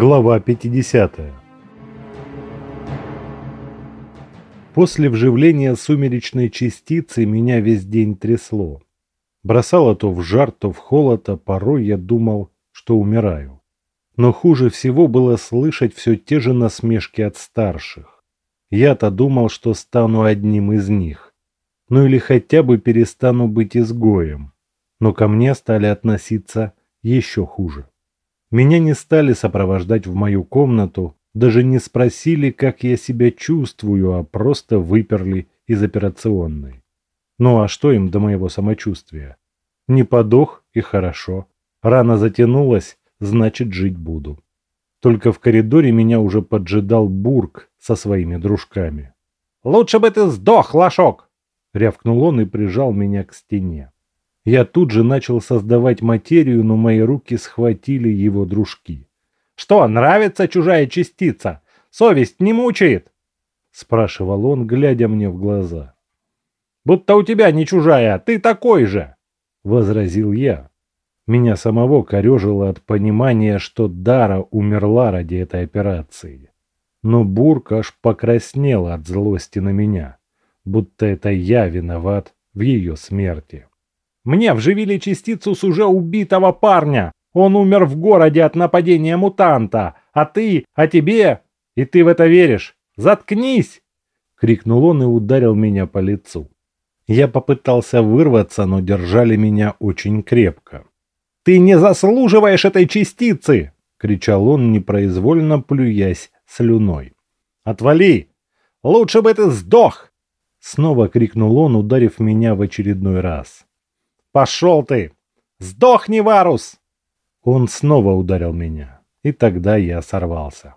Глава 50. После вживления сумеречной частицы меня весь день трясло. Бросало то в жар, то в холод, а порой я думал, что умираю. Но хуже всего было слышать все те же насмешки от старших. Я-то думал, что стану одним из них. Ну или хотя бы перестану быть изгоем. Но ко мне стали относиться еще хуже. Меня не стали сопровождать в мою комнату, даже не спросили, как я себя чувствую, а просто выперли из операционной. Ну а что им до моего самочувствия? Не подох и хорошо. Рана затянулась, значит жить буду. Только в коридоре меня уже поджидал Бург со своими дружками. «Лучше бы ты сдох, лошок!» — рявкнул он и прижал меня к стене. Я тут же начал создавать материю, но мои руки схватили его дружки. «Что, нравится чужая частица? Совесть не мучает?» Спрашивал он, глядя мне в глаза. «Будто у тебя не чужая, ты такой же!» Возразил я. Меня самого корежило от понимания, что Дара умерла ради этой операции. Но Бурк аж покраснел от злости на меня, будто это я виноват в ее смерти. Мне вживили частицу с уже убитого парня. Он умер в городе от нападения мутанта. А ты, а тебе? И ты в это веришь? Заткнись!» Крикнул он и ударил меня по лицу. Я попытался вырваться, но держали меня очень крепко. «Ты не заслуживаешь этой частицы!» — кричал он, непроизвольно плюясь слюной. «Отвали! Лучше бы ты сдох!» Снова крикнул он, ударив меня в очередной раз. Пошел ты! Сдохни, Варус!» Он снова ударил меня, и тогда я сорвался.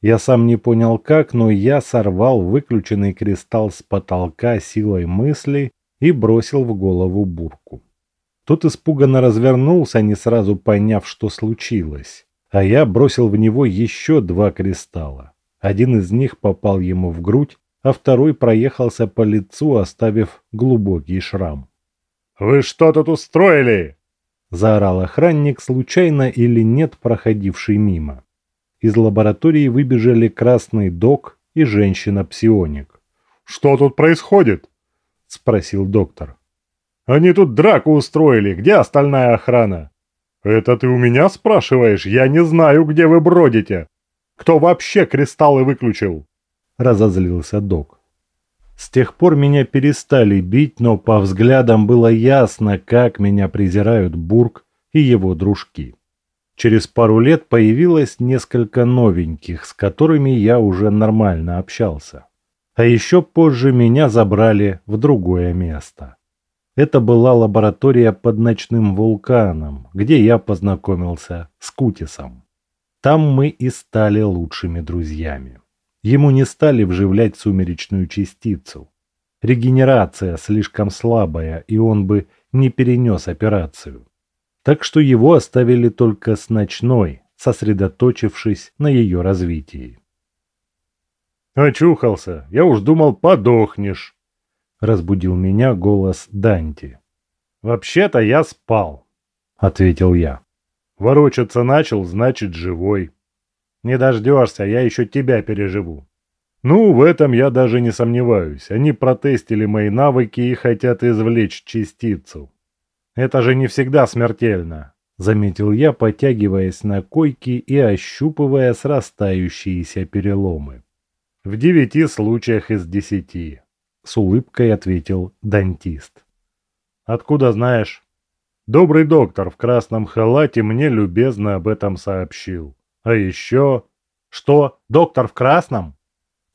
Я сам не понял как, но я сорвал выключенный кристалл с потолка силой мысли и бросил в голову бурку. Тот испуганно развернулся, не сразу поняв, что случилось. А я бросил в него еще два кристалла. Один из них попал ему в грудь, а второй проехался по лицу, оставив глубокий шрам. «Вы что тут устроили?» Заорал охранник, случайно или нет проходивший мимо. Из лаборатории выбежали красный док и женщина-псионик. «Что тут происходит?» – спросил доктор. «Они тут драку устроили. Где остальная охрана?» «Это ты у меня спрашиваешь? Я не знаю, где вы бродите. Кто вообще кристаллы выключил?» – разозлился док. С тех пор меня перестали бить, но по взглядам было ясно, как меня презирают Бург и его дружки. Через пару лет появилось несколько новеньких, с которыми я уже нормально общался. А еще позже меня забрали в другое место. Это была лаборатория под ночным вулканом, где я познакомился с Кутисом. Там мы и стали лучшими друзьями. Ему не стали вживлять сумеречную частицу. Регенерация слишком слабая, и он бы не перенес операцию. Так что его оставили только с ночной, сосредоточившись на ее развитии. «Очухался! Я уж думал, подохнешь!» Разбудил меня голос Данти. «Вообще-то я спал», — ответил я. «Ворочаться начал, значит, живой». Не дождешься, я еще тебя переживу. Ну, в этом я даже не сомневаюсь. Они протестили мои навыки и хотят извлечь частицу. Это же не всегда смертельно, заметил я, потягиваясь на койке и ощупывая срастающиеся переломы. В девяти случаях из десяти, с улыбкой ответил дантист. Откуда знаешь? Добрый доктор в красном халате мне любезно об этом сообщил. А еще... Что, доктор в красном?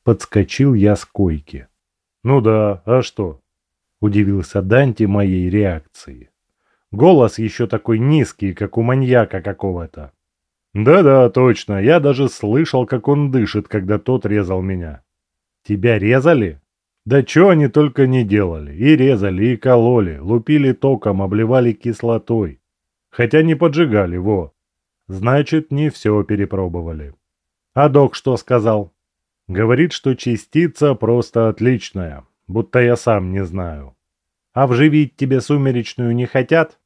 Подскочил я с койки. Ну да, а что? Удивился Данти моей реакции. Голос еще такой низкий, как у маньяка какого-то. Да-да, точно, я даже слышал, как он дышит, когда тот резал меня. Тебя резали? Да что они только не делали. И резали, и кололи, лупили током, обливали кислотой. Хотя не поджигали, во. Значит, не все перепробовали. А док что сказал? Говорит, что частица просто отличная, будто я сам не знаю. А вживить тебе сумеречную не хотят?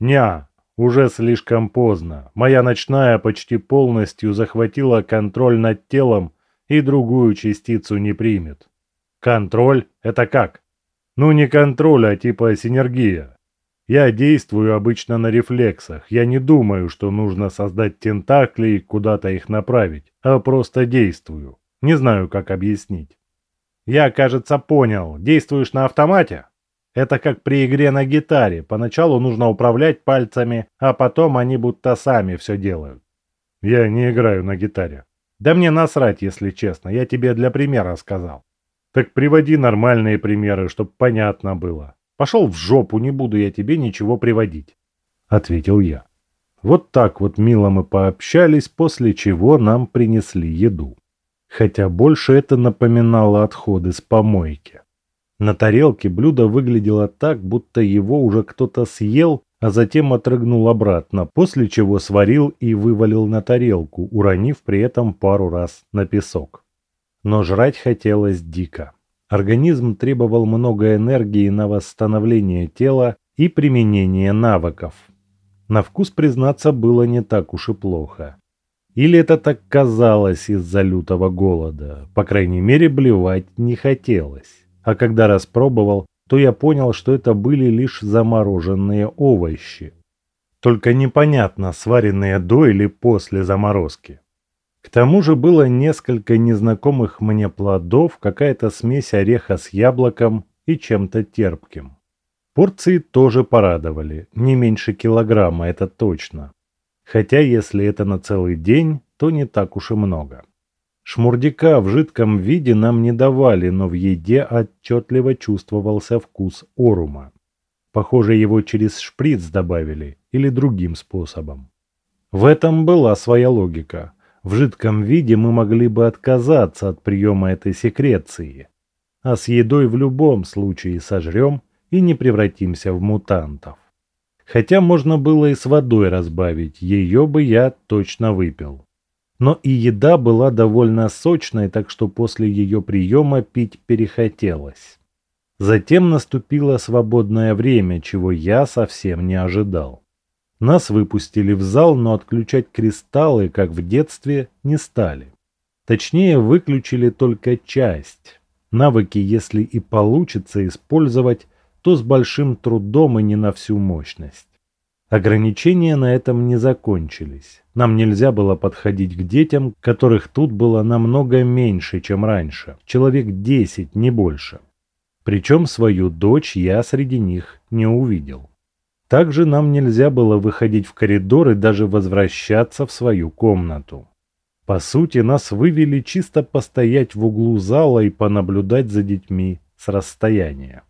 Ня, Уже слишком поздно. Моя ночная почти полностью захватила контроль над телом и другую частицу не примет. Контроль – это как? Ну не контроль, а типа синергия. Я действую обычно на рефлексах. Я не думаю, что нужно создать тентакли и куда-то их направить, а просто действую. Не знаю, как объяснить. Я, кажется, понял. Действуешь на автомате? Это как при игре на гитаре. Поначалу нужно управлять пальцами, а потом они будто сами все делают. Я не играю на гитаре. Да мне насрать, если честно. Я тебе для примера сказал. Так приводи нормальные примеры, чтобы понятно было. Пошел в жопу, не буду я тебе ничего приводить. Ответил я. Вот так вот мило мы пообщались, после чего нам принесли еду хотя больше это напоминало отходы с помойки. На тарелке блюдо выглядело так, будто его уже кто-то съел, а затем отрыгнул обратно, после чего сварил и вывалил на тарелку, уронив при этом пару раз на песок. Но жрать хотелось дико. Организм требовал много энергии на восстановление тела и применение навыков. На вкус, признаться, было не так уж и плохо. Или это так казалось из-за лютого голода? По крайней мере, блевать не хотелось. А когда распробовал, то я понял, что это были лишь замороженные овощи. Только непонятно, сваренные до или после заморозки. К тому же было несколько незнакомых мне плодов, какая-то смесь ореха с яблоком и чем-то терпким. Порции тоже порадовали, не меньше килограмма, это точно. Хотя если это на целый день, то не так уж и много. Шмурдяка в жидком виде нам не давали, но в еде отчетливо чувствовался вкус орума. Похоже, его через шприц добавили или другим способом. В этом была своя логика. В жидком виде мы могли бы отказаться от приема этой секреции. А с едой в любом случае сожрем и не превратимся в мутантов. Хотя можно было и с водой разбавить, ее бы я точно выпил. Но и еда была довольно сочной, так что после ее приема пить перехотелось. Затем наступило свободное время, чего я совсем не ожидал. Нас выпустили в зал, но отключать кристаллы, как в детстве, не стали. Точнее, выключили только часть. Навыки, если и получится использовать, то с большим трудом и не на всю мощность. Ограничения на этом не закончились. Нам нельзя было подходить к детям, которых тут было намного меньше, чем раньше. Человек 10, не больше. Причем свою дочь я среди них не увидел. Также нам нельзя было выходить в коридор и даже возвращаться в свою комнату. По сути, нас вывели чисто постоять в углу зала и понаблюдать за детьми с расстояния.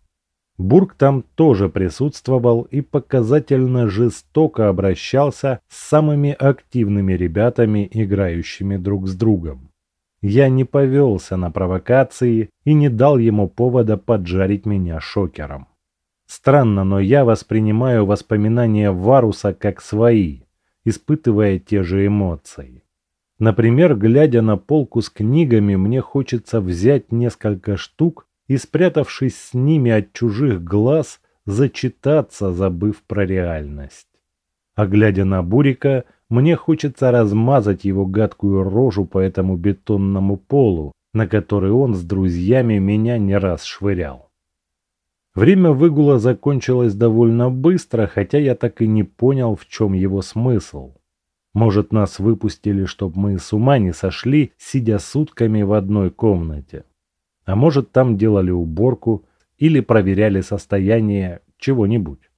Бург там тоже присутствовал и показательно жестоко обращался с самыми активными ребятами, играющими друг с другом. Я не повелся на провокации и не дал ему повода поджарить меня шокером. Странно, но я воспринимаю воспоминания Варуса как свои, испытывая те же эмоции. Например, глядя на полку с книгами, мне хочется взять несколько штук и, спрятавшись с ними от чужих глаз, зачитаться, забыв про реальность. А глядя на Бурика, мне хочется размазать его гадкую рожу по этому бетонному полу, на который он с друзьями меня не раз швырял. Время выгула закончилось довольно быстро, хотя я так и не понял, в чем его смысл. Может, нас выпустили, чтобы мы с ума не сошли, сидя сутками в одной комнате. А может, там делали уборку или проверяли состояние чего-нибудь.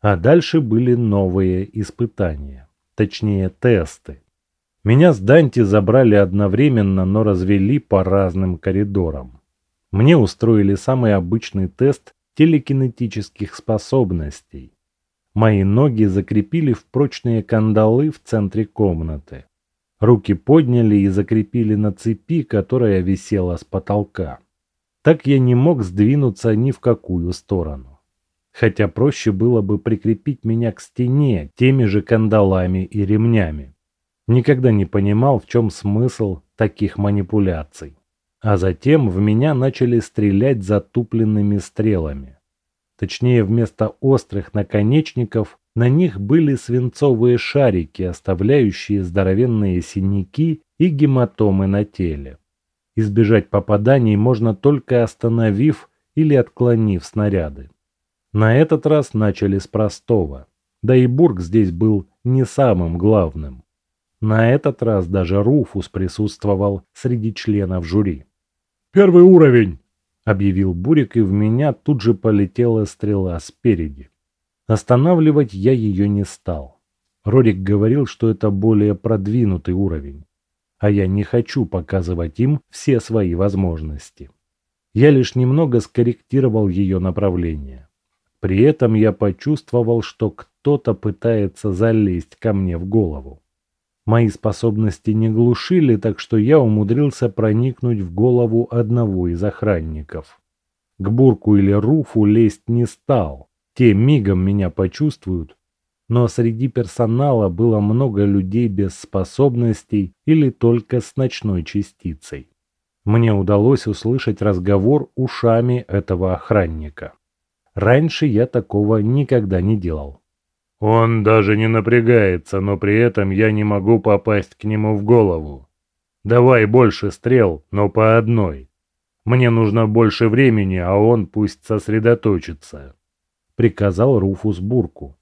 А дальше были новые испытания, точнее тесты. Меня с Данти забрали одновременно, но развели по разным коридорам. Мне устроили самый обычный тест телекинетических способностей. Мои ноги закрепили в прочные кандалы в центре комнаты. Руки подняли и закрепили на цепи, которая висела с потолка. Так я не мог сдвинуться ни в какую сторону. Хотя проще было бы прикрепить меня к стене теми же кандалами и ремнями. Никогда не понимал, в чем смысл таких манипуляций. А затем в меня начали стрелять затупленными стрелами. Точнее, вместо острых наконечников На них были свинцовые шарики, оставляющие здоровенные синяки и гематомы на теле. Избежать попаданий можно только остановив или отклонив снаряды. На этот раз начали с простого. Да и Бург здесь был не самым главным. На этот раз даже Руфус присутствовал среди членов жюри. «Первый уровень!» — объявил Бурик, и в меня тут же полетела стрела спереди. Останавливать я ее не стал. Рорик говорил, что это более продвинутый уровень, а я не хочу показывать им все свои возможности. Я лишь немного скорректировал ее направление. При этом я почувствовал, что кто-то пытается залезть ко мне в голову. Мои способности не глушили, так что я умудрился проникнуть в голову одного из охранников. К Бурку или Руфу лезть не стал, те мигом меня почувствуют, но среди персонала было много людей без способностей или только с ночной частицей. Мне удалось услышать разговор ушами этого охранника. Раньше я такого никогда не делал. Он даже не напрягается, но при этом я не могу попасть к нему в голову. Давай больше стрел, но по одной. Мне нужно больше времени, а он пусть сосредоточится приказал Руфус Бурку.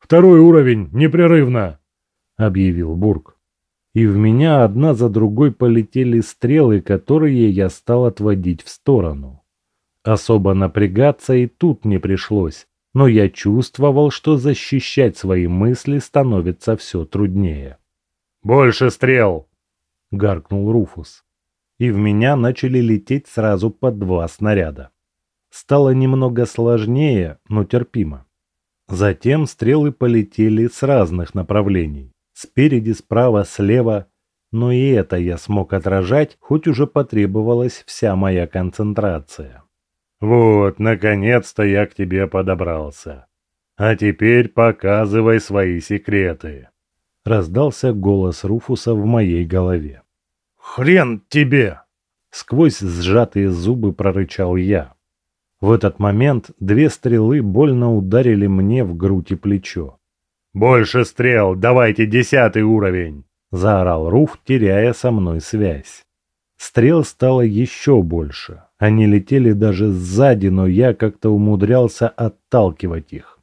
«Второй уровень, непрерывно!» — объявил Бурк. И в меня одна за другой полетели стрелы, которые я стал отводить в сторону. Особо напрягаться и тут не пришлось, но я чувствовал, что защищать свои мысли становится все труднее. «Больше стрел!» — гаркнул Руфус. И в меня начали лететь сразу по два снаряда стало немного сложнее, но терпимо. Затем стрелы полетели с разных направлений. Спереди, справа, слева. Но и это я смог отражать, хоть уже потребовалась вся моя концентрация. «Вот, наконец-то я к тебе подобрался. А теперь показывай свои секреты», — раздался голос Руфуса в моей голове. «Хрен тебе!» — сквозь сжатые зубы прорычал я. В этот момент две стрелы больно ударили мне в грудь и плечо. «Больше стрел! Давайте десятый уровень!» – заорал Руф, теряя со мной связь. Стрел стало еще больше. Они летели даже сзади, но я как-то умудрялся отталкивать их.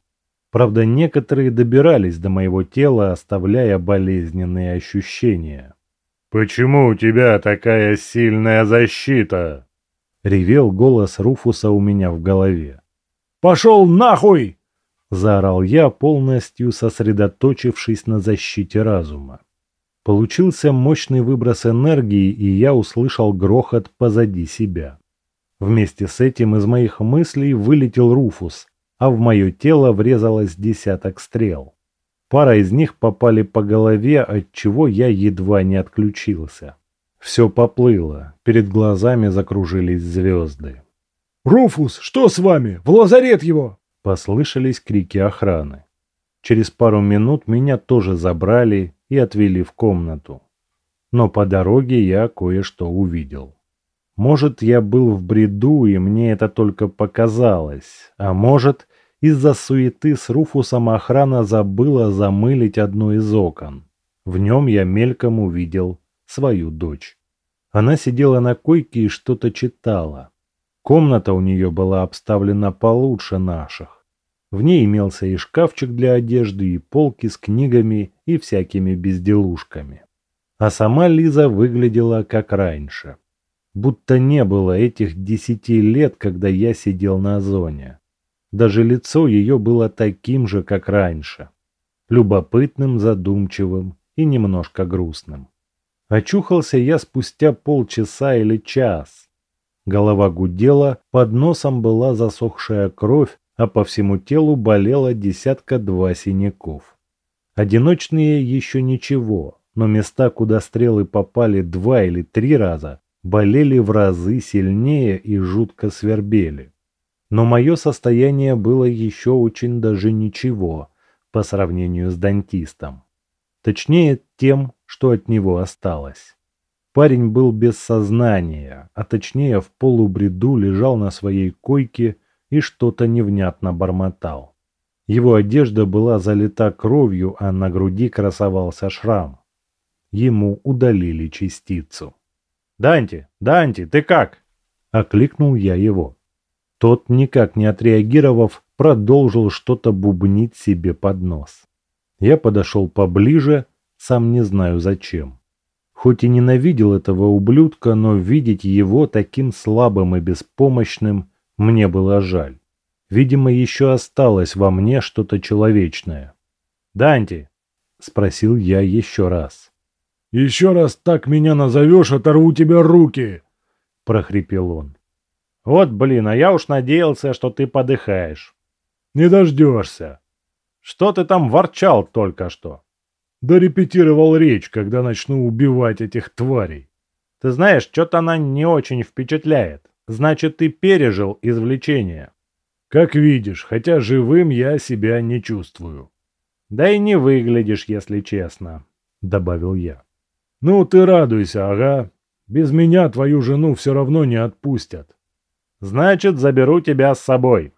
Правда, некоторые добирались до моего тела, оставляя болезненные ощущения. «Почему у тебя такая сильная защита?» Ревел голос Руфуса у меня в голове. «Пошел нахуй!» Заорал я, полностью сосредоточившись на защите разума. Получился мощный выброс энергии, и я услышал грохот позади себя. Вместе с этим из моих мыслей вылетел Руфус, а в мое тело врезалось десяток стрел. Пара из них попали по голове, от чего я едва не отключился. Все поплыло, перед глазами закружились звезды. «Руфус, что с вами? В лазарет его!» Послышались крики охраны. Через пару минут меня тоже забрали и отвели в комнату. Но по дороге я кое-что увидел. Может, я был в бреду, и мне это только показалось, а может, из-за суеты с Руфусом охрана забыла замылить одно из окон. В нем я мельком увидел свою дочь. Она сидела на койке и что-то читала. Комната у нее была обставлена получше наших. В ней имелся и шкафчик для одежды, и полки с книгами и всякими безделушками. А сама Лиза выглядела как раньше. Будто не было этих десяти лет, когда я сидел на зоне. Даже лицо ее было таким же, как раньше. Любопытным, задумчивым и немножко грустным. Очухался я спустя полчаса или час. Голова гудела, под носом была засохшая кровь, а по всему телу болело десятка-два синяков. Одиночные еще ничего, но места, куда стрелы попали два или три раза, болели в разы сильнее и жутко свербели. Но мое состояние было еще очень даже ничего по сравнению с дантистом. Точнее, тем, что от него осталось. Парень был без сознания, а точнее в полубреду лежал на своей койке и что-то невнятно бормотал. Его одежда была залита кровью, а на груди красовался шрам. Ему удалили частицу. «Данти, Данти, ты как?» – окликнул я его. Тот, никак не отреагировав, продолжил что-то бубнить себе под нос. Я подошел поближе, сам не знаю зачем. Хоть и ненавидел этого ублюдка, но видеть его таким слабым и беспомощным мне было жаль. Видимо, еще осталось во мне что-то человечное. «Данти!» – спросил я еще раз. «Еще раз так меня назовешь, оторву тебе руки!» – прохрипел он. «Вот блин, а я уж надеялся, что ты подыхаешь». «Не дождешься». «Что ты там ворчал только что?» Да репетировал речь, когда начну убивать этих тварей. Ты знаешь, что-то она не очень впечатляет. Значит, ты пережил извлечение. Как видишь, хотя живым я себя не чувствую. Да и не выглядишь, если честно, добавил я. Ну, ты радуйся, ага. Без меня твою жену все равно не отпустят. Значит, заберу тебя с собой.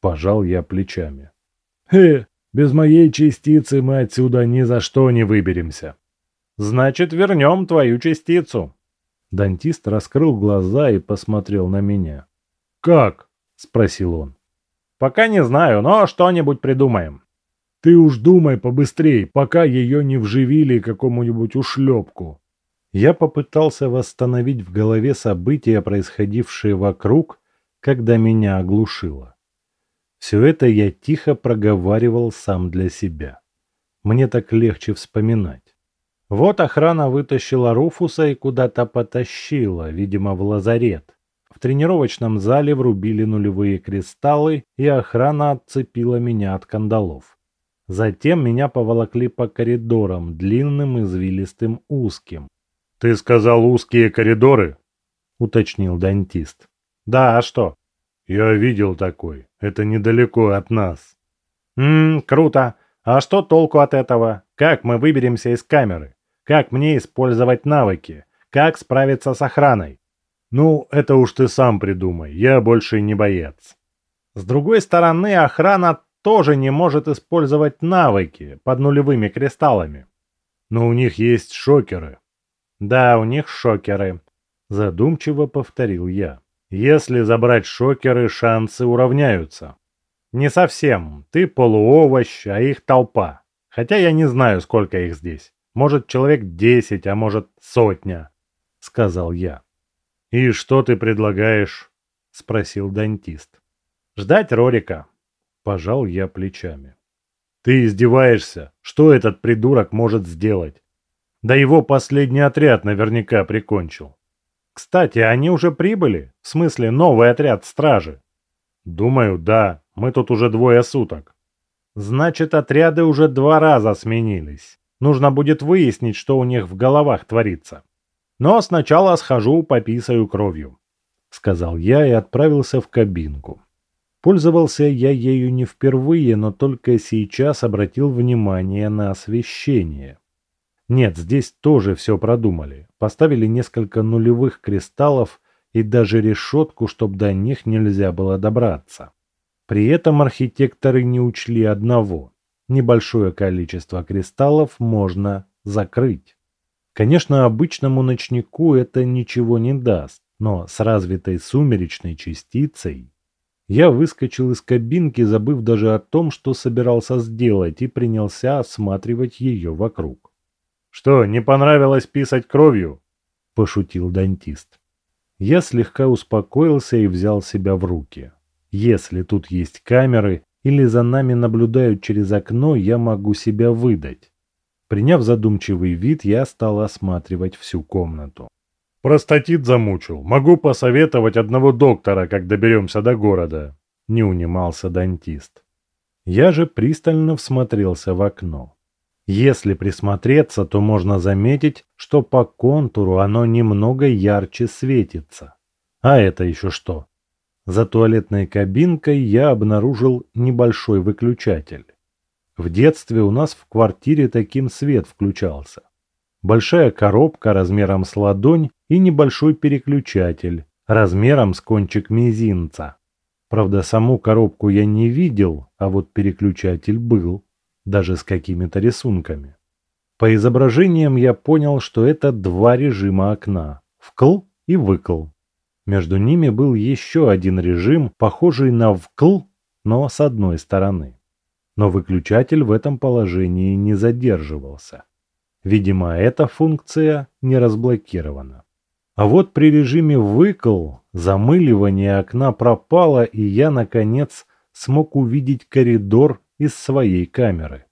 Пожал я плечами. Хе, без моей частицы мы отсюда ни за что не выберемся. Значит, вернем твою частицу. Дантист раскрыл глаза и посмотрел на меня. «Как?» – спросил он. «Пока не знаю, но что-нибудь придумаем». «Ты уж думай побыстрей, пока ее не вживили какому-нибудь ушлепку». Я попытался восстановить в голове события, происходившие вокруг, когда меня оглушило. Все это я тихо проговаривал сам для себя. Мне так легче вспоминать. Вот охрана вытащила Руфуса и куда-то потащила, видимо, в лазарет. В тренировочном зале врубили нулевые кристаллы, и охрана отцепила меня от кандалов. Затем меня поволокли по коридорам, длинным, извилистым, узким. «Ты сказал узкие коридоры?» — уточнил дантист. «Да, а что?» «Я видел такой. Это недалеко от нас». «Ммм, круто. А что толку от этого? Как мы выберемся из камеры? Как мне использовать навыки? Как справиться с охраной?» «Ну, это уж ты сам придумай. Я больше не боец». С другой стороны, охрана тоже не может использовать навыки под нулевыми кристаллами. Но у них есть шокеры. Да, у них шокеры. Задумчиво повторил я. Если забрать шокеры, шансы уравняются. Не совсем. Ты полуовощ, а их толпа. Хотя я не знаю, сколько их здесь. Может, человек десять, а может, сотня, — сказал я. «И что ты предлагаешь?» — спросил дантист. «Ждать Рорика», — пожал я плечами. «Ты издеваешься? Что этот придурок может сделать? Да его последний отряд наверняка прикончил. Кстати, они уже прибыли? В смысле, новый отряд стражи? Думаю, да. Мы тут уже двое суток. Значит, отряды уже два раза сменились. Нужно будет выяснить, что у них в головах творится. Но сначала схожу, пописаю кровью. Сказал я и отправился в кабинку. Пользовался я ею не впервые, но только сейчас обратил внимание на освещение. Нет, здесь тоже все продумали. Поставили несколько нулевых кристаллов и даже решетку, чтобы до них нельзя было добраться. При этом архитекторы не учли одного. Небольшое количество кристаллов можно закрыть. Конечно, обычному ночнику это ничего не даст, но с развитой сумеречной частицей... Я выскочил из кабинки, забыв даже о том, что собирался сделать, и принялся осматривать ее вокруг. «Что, не понравилось писать кровью?» – пошутил дантист. Я слегка успокоился и взял себя в руки. Если тут есть камеры или за нами наблюдают через окно, я могу себя выдать. Приняв задумчивый вид, я стал осматривать всю комнату. «Простатит замучил. Могу посоветовать одного доктора, как доберемся до города», – не унимался дантист. Я же пристально всмотрелся в окно. Если присмотреться, то можно заметить, что по контуру оно немного ярче светится. А это еще что? За туалетной кабинкой я обнаружил небольшой выключатель. В детстве у нас в квартире таким свет включался. Большая коробка размером с ладонь и небольшой переключатель размером с кончик мизинца. Правда, саму коробку я не видел, а вот переключатель был, даже с какими-то рисунками. По изображениям я понял, что это два режима окна – вкл и выкл. Между ними был еще один режим, похожий на вкл, но с одной стороны. Но выключатель в этом положении не задерживался. Видимо, эта функция не разблокирована. А вот при режиме выкл замыливание окна пропало, и я, наконец, смог увидеть коридор из своей камеры.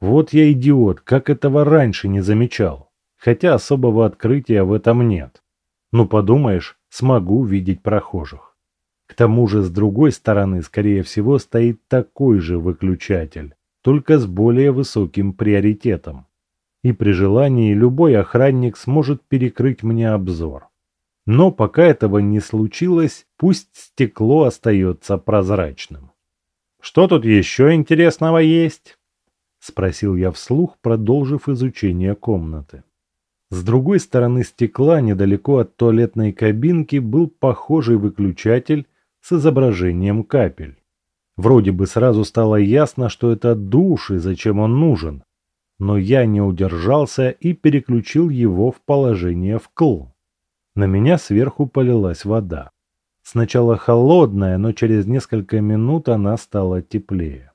Вот я идиот, как этого раньше не замечал. Хотя особого открытия в этом нет. Ну подумаешь, смогу видеть прохожих. К тому же с другой стороны, скорее всего, стоит такой же выключатель, только с более высоким приоритетом. И при желании любой охранник сможет перекрыть мне обзор. Но пока этого не случилось, пусть стекло остается прозрачным. «Что тут еще интересного есть?» — спросил я вслух, продолжив изучение комнаты. С другой стороны стекла, недалеко от туалетной кабинки, был похожий выключатель с изображением капель. Вроде бы сразу стало ясно, что это душ и зачем он нужен, но я не удержался и переключил его в положение вкл. На меня сверху полилась вода. Сначала холодная, но через несколько минут она стала теплее.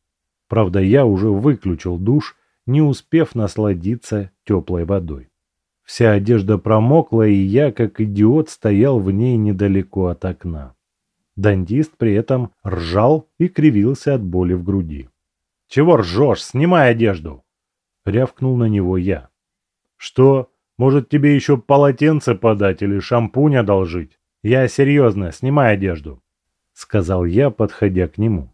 Правда, я уже выключил душ, не успев насладиться теплой водой. Вся одежда промокла, и я, как идиот, стоял в ней недалеко от окна. Дантист при этом ржал и кривился от боли в груди. «Чего ржешь? Снимай одежду!» Рявкнул на него я. «Что? Может, тебе еще полотенце подать или шампунь одолжить? Я серьезно, снимай одежду!» Сказал я, подходя к нему.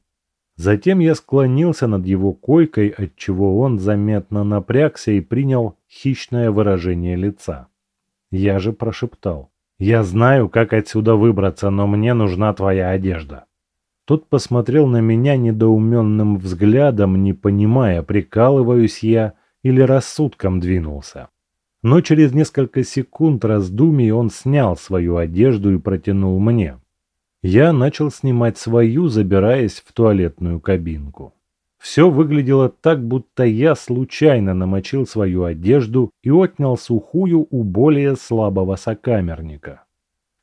Затем я склонился над его койкой, отчего он заметно напрягся и принял хищное выражение лица. Я же прошептал. «Я знаю, как отсюда выбраться, но мне нужна твоя одежда». Тот посмотрел на меня недоуменным взглядом, не понимая, прикалываюсь я или рассудком двинулся. Но через несколько секунд раздумий он снял свою одежду и протянул мне. Я начал снимать свою, забираясь в туалетную кабинку. Все выглядело так, будто я случайно намочил свою одежду и отнял сухую у более слабого сокамерника.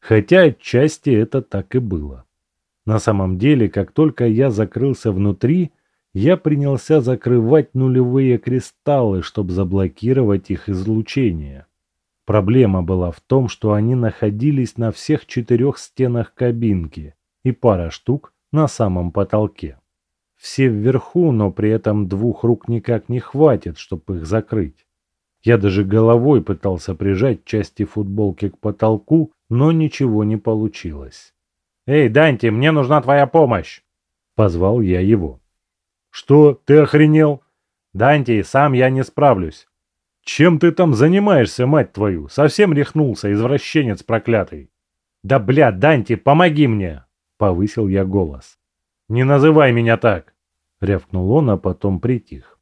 Хотя отчасти это так и было. На самом деле, как только я закрылся внутри, я принялся закрывать нулевые кристаллы, чтобы заблокировать их излучение. Проблема была в том, что они находились на всех четырех стенах кабинки и пара штук на самом потолке. Все вверху, но при этом двух рук никак не хватит, чтобы их закрыть. Я даже головой пытался прижать части футболки к потолку, но ничего не получилось. «Эй, Данти, мне нужна твоя помощь!» Позвал я его. «Что, ты охренел?» «Данти, сам я не справлюсь. «Чем ты там занимаешься, мать твою? Совсем рехнулся, извращенец проклятый!» «Да бля, Данти, помоги мне!» — повысил я голос. «Не называй меня так!» — рявкнул он, а потом притих.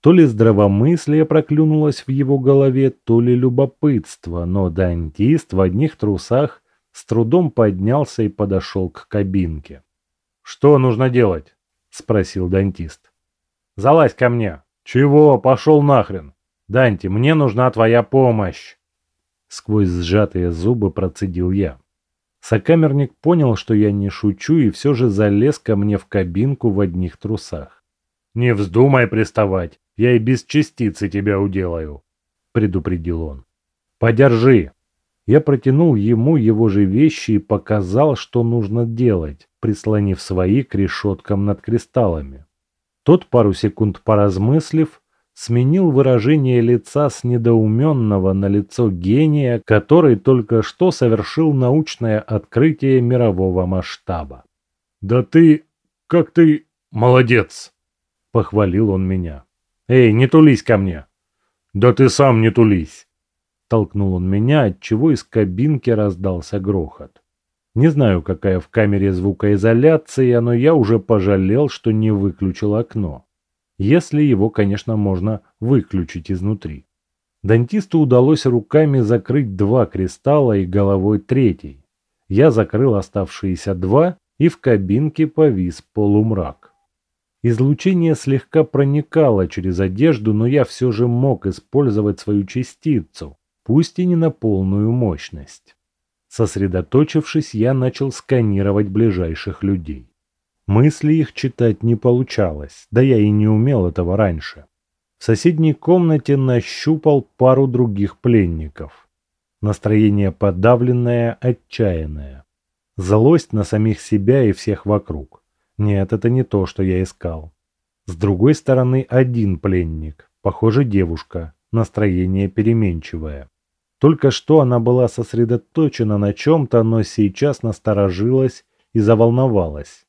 То ли здравомыслие проклюнулось в его голове, то ли любопытство, но дантист в одних трусах с трудом поднялся и подошел к кабинке. «Что нужно делать?» — спросил дантист. «Залазь ко мне!» «Чего? Пошел нахрен!» «Данти, мне нужна твоя помощь!» Сквозь сжатые зубы процедил я. Сокамерник понял, что я не шучу, и все же залез ко мне в кабинку в одних трусах. «Не вздумай приставать, я и без частицы тебя уделаю», — предупредил он. «Подержи». Я протянул ему его же вещи и показал, что нужно делать, прислонив свои к решеткам над кристаллами. Тот, пару секунд поразмыслив, сменил выражение лица с недоуменного на лицо гения, который только что совершил научное открытие мирового масштаба. «Да ты... как ты... молодец!» — похвалил он меня. «Эй, не тулись ко мне!» «Да ты сам не тулись!» Толкнул он меня, отчего из кабинки раздался грохот. Не знаю, какая в камере звукоизоляция, но я уже пожалел, что не выключил окно если его, конечно, можно выключить изнутри. Дантисту удалось руками закрыть два кристалла и головой третий. Я закрыл оставшиеся два и в кабинке повис полумрак. Излучение слегка проникало через одежду, но я все же мог использовать свою частицу, пусть и не на полную мощность. Сосредоточившись, я начал сканировать ближайших людей. Мысли их читать не получалось, да я и не умел этого раньше. В соседней комнате нащупал пару других пленников. Настроение подавленное, отчаянное. Злость на самих себя и всех вокруг. Нет, это не то, что я искал. С другой стороны, один пленник, похоже, девушка, настроение переменчивое. Только что она была сосредоточена на чем-то, но сейчас насторожилась и заволновалась.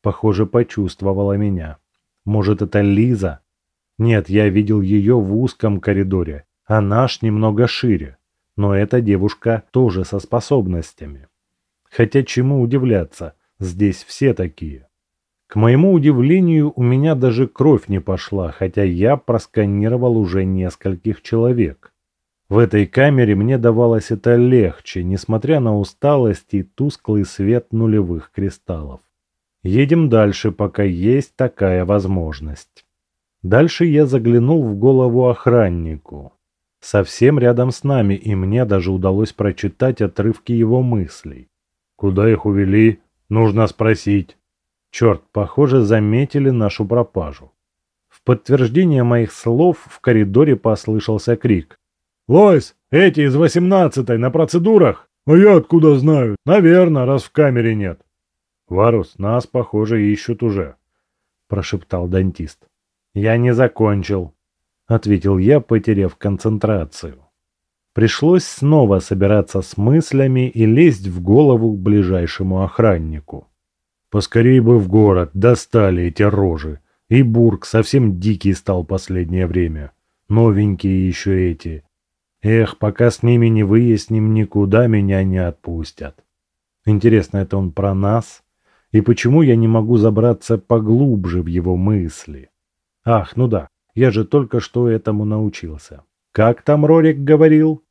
Похоже, почувствовала меня. Может, это Лиза? Нет, я видел ее в узком коридоре, а наш немного шире. Но эта девушка тоже со способностями. Хотя чему удивляться, здесь все такие. К моему удивлению, у меня даже кровь не пошла, хотя я просканировал уже нескольких человек. В этой камере мне давалось это легче, несмотря на усталость и тусклый свет нулевых кристаллов. Едем дальше, пока есть такая возможность. Дальше я заглянул в голову охраннику. Совсем рядом с нами, и мне даже удалось прочитать отрывки его мыслей. «Куда их увели? Нужно спросить». Черт, похоже, заметили нашу пропажу. В подтверждение моих слов в коридоре послышался крик. «Лойс, эти из восемнадцатой на процедурах?» «А я откуда знаю? Наверное, раз в камере нет». «Варус, нас, похоже, ищут уже», – прошептал дантист. «Я не закончил», – ответил я, потеряв концентрацию. Пришлось снова собираться с мыслями и лезть в голову к ближайшему охраннику. Поскорей бы в город, достали эти рожи. И Бург совсем дикий стал последнее время. Новенькие еще эти. Эх, пока с ними не выясним, никуда меня не отпустят. Интересно, это он про нас? И почему я не могу забраться поглубже в его мысли? Ах, ну да, я же только что этому научился. Как там Рорик говорил?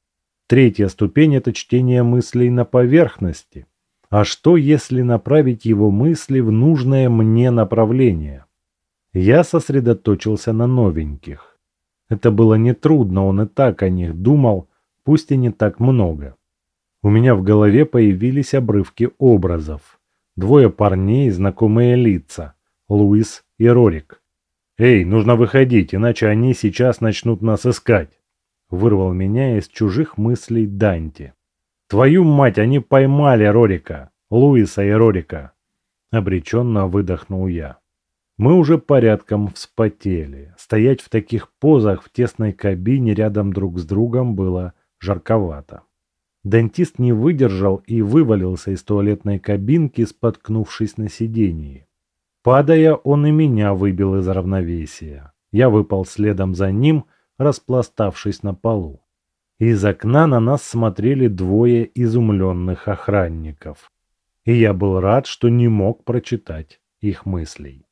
Третья ступень – это чтение мыслей на поверхности – а что, если направить его мысли в нужное мне направление? Я сосредоточился на новеньких. Это было нетрудно, он и так о них думал, пусть и не так много. У меня в голове появились обрывки образов. Двое парней, знакомые лица. Луис и Рорик. «Эй, нужно выходить, иначе они сейчас начнут нас искать!» Вырвал меня из чужих мыслей Данти. Твою мать, они поймали Рорика, Луиса и Рорика. Обреченно выдохнул я. Мы уже порядком вспотели. Стоять в таких позах в тесной кабине рядом друг с другом было жарковато. Дантист не выдержал и вывалился из туалетной кабинки, споткнувшись на сидении. Падая, он и меня выбил из равновесия. Я выпал следом за ним, распластавшись на полу. Из окна на нас смотрели двое изумленных охранников. И я был рад, что не мог прочитать их мыслей.